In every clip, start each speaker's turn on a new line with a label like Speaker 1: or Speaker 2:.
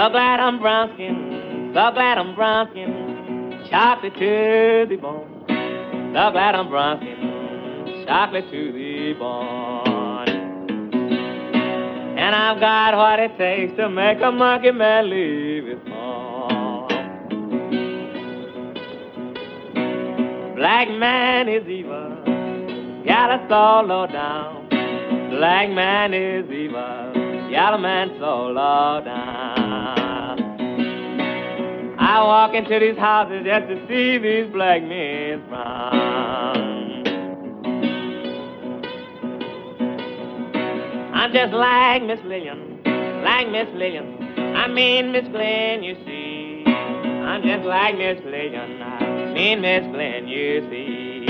Speaker 1: So glad I'm brown skin, so glad I'm brown skin, chocolate to the bone. So glad I'm brown skin, chocolate to the bone. And I've got what it takes to make a monkey man leave his home. Black man is evil, got us all low down. Black man is evil, yellow man so low down. I walk into these houses just to see these black men frown. I'm just like Miss Lillian, like Miss Lillian. I mean Miss Glinn, you see. I'm just like Miss Lillian, I mean Miss Glinn, you see.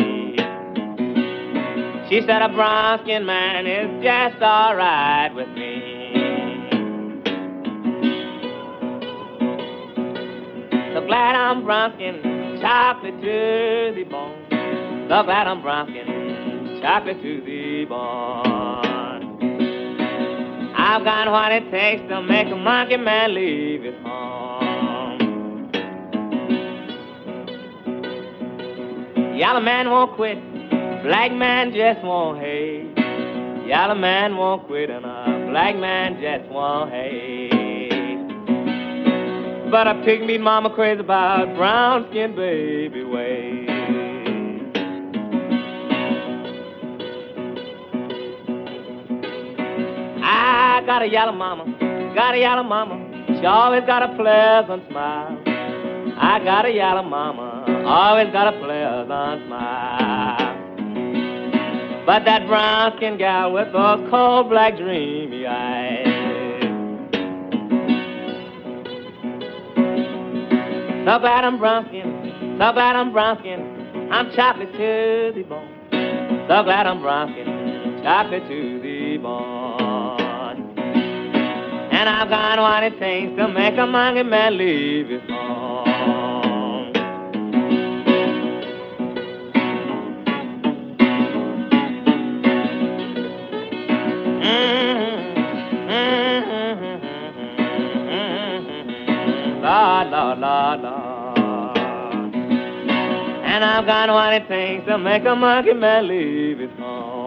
Speaker 1: She said a brown skinned man is just alright with me. Glad I'm brown skinned, chocolate to the bone. So glad I'm brown skinned, chocolate to the bone. I've got what it takes to make a monkey man leave his home. Yellow man won't quit. Black man just won't hate. Yellow man won't quit and a black man just won't hate. But a pygmy mama crazy about brown skinned baby ways. I got a yellow mama, got a yellow mama. She always got a pleasant smile. I got a yellow mama, always got a pleasant smile. But that brown skinned gal with those cold black dreamy eyes. So glad I'm brown skinned, so glad I'm brown. I'm chocolate to the bone. So glad I'm brown skinned, chocolate to the bone. And I've got what it takes to make a monkey man leave his home. La la la la. And I've got what it to make a monkey man leave his home.